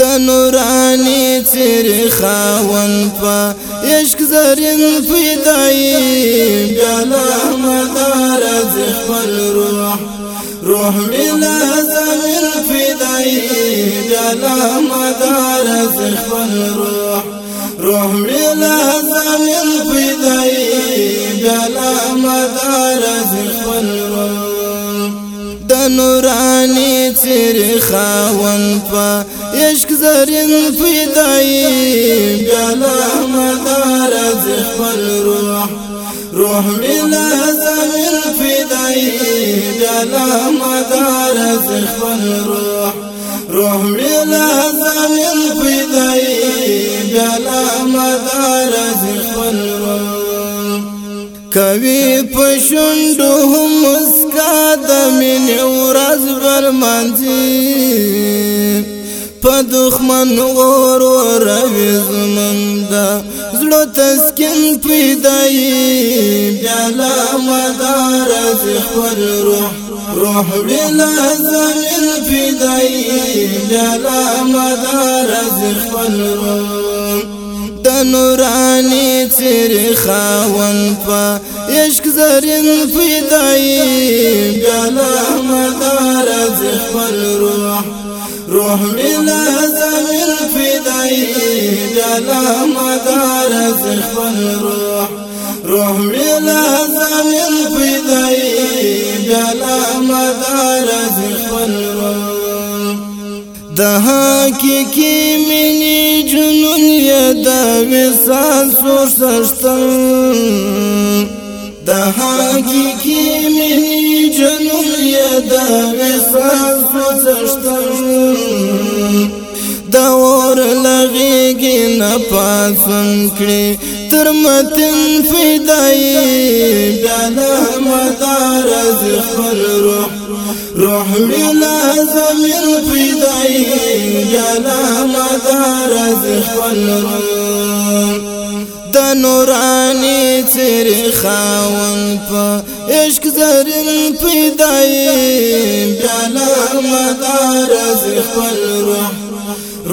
د نورانی تیر خاون په عشق زرین فدای بلا مدار خپل روح روح ملا زمین فدای بلا مدار خپل روح روح ملا زمین فدای بلا مدار د نورانی تیر خاون په عشق زرین فدای بلا مدار خپل روح. روح ملا زمین فدای بلا مدار خپل روح. روح ملا زمین فدای بلا مدار خپل روح. کوي پښوندو مسکا د مين ورځ برمانځي په دښمن ور ور زمن دا زړه تسکین پیدای بیا مدار خپل روح روح بلا زمین پیدای بیا مدار خپل روح. د نورانی تیر خاون په عشق زرین پیدای بیا مدار خپل روح. روح ملا زمین فدای جلا مدار خپل روح. روح ملا زمین فدای جلا مدار خپل روح. د حقیقی منی جنون د وسان سور سرشتن د حقیقي مې جنون یا د وساس وڅشتم د اور لغېږي نه پاسم کړي تر متن فدایي بل مدار از خپل روح. روح ملا زمين فدایي بل مدار از خپل روح. د نورانی تیر خاون په عشق زرین پیدای بیا مدار خپل روح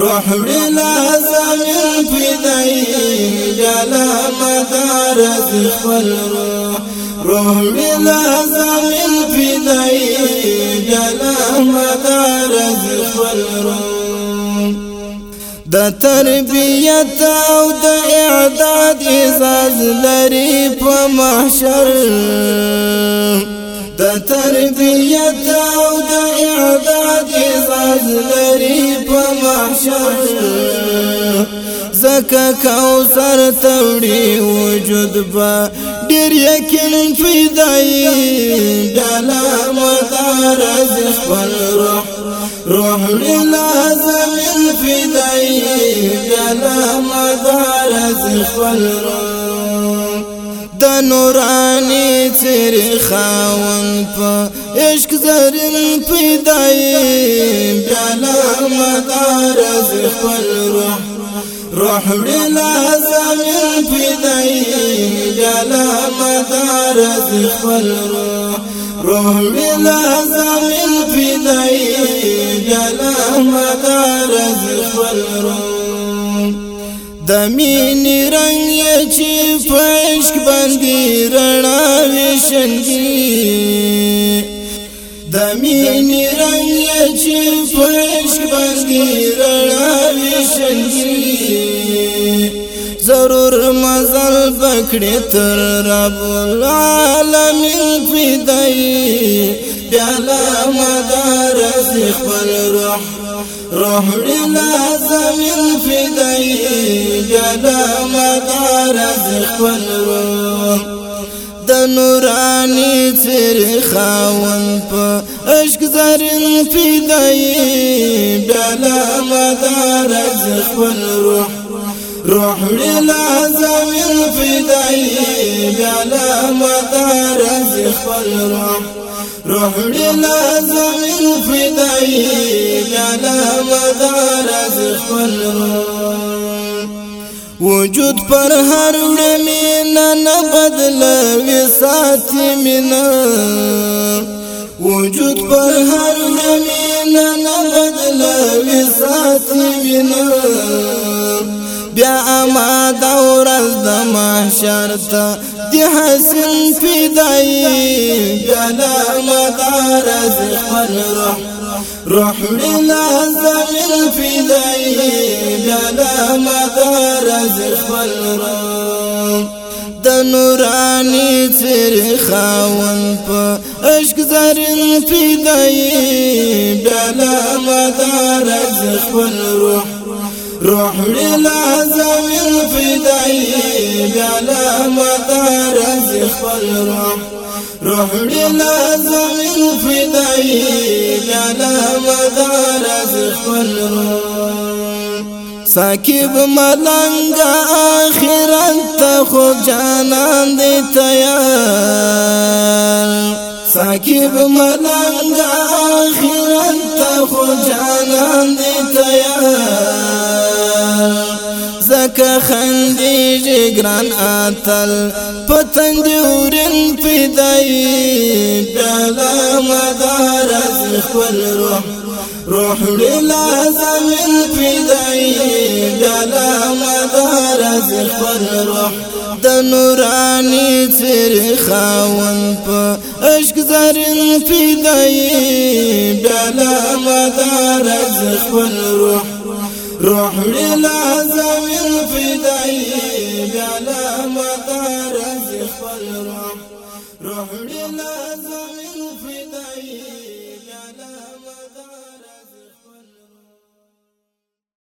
روح بلا زمین پیدای بیا مدار خپل روح روح بلا زمین پیدای بیا مدار خپل روح. د تربیت أو د اعداد اعزاز لري په محشر. د تربیت أو د اعداد اعزاز لري په محشر. زکه کوثر توړي وجود با ډیر یقین فدای دلا مدار خپل روح روح لازم فدای دلا مدار خپل د نورانی تیر خاون په عشق زرین پیدای بیا مدار خپل روح روح بلا زمین پیدای بیا مدار خپل روح روح بلا زمین پیدای بیا مدار خپل روح د مینې رنگ چې پښک باندې رڼا وشندي د مینې رنگ چې پښک باندې رڼا وشندي ضرور مزل پکړې تر رب العالمین فدای بیا مدار خپل روح روح لازم فدای جدا مدار خپل روح. د نورانی تیر خاون په عشق زرین فدای بلا مدار خپل روح روح لازم فدای بلا مدار خپل روح روح لازم فدای بلا مدار خپل وجود پر هر مینا نه بدلوي ساتي مینا وجود پر هر مینا نه بدلوي ساتي مینا بیا آما دورز د محشر ته. دی حسن پیدای بیا مدار از خپل روح. روح لازم فدای بیا لا مدار از خپل روح. د نورانی سر خاون په عشق زرین فدای بیا از خپل روح. روح لازم الفداي بلا مدار خپل روح روح لازم الفداي بلا مدار خپل روح ساکب ملنګ آخرت خو جانان دې تیار. ساکب ملنګ آخرت خو جانان دې تیار. زکه خندې جګران آتل. پتنګ ورن پیدای بلا مدار خپل روح. روح لازم الفداي بلا مدار خپل روح. د نورانی سر خاون په عشق زرین فدای بلا مدار خپل روح. روح لازم الفداي على مطار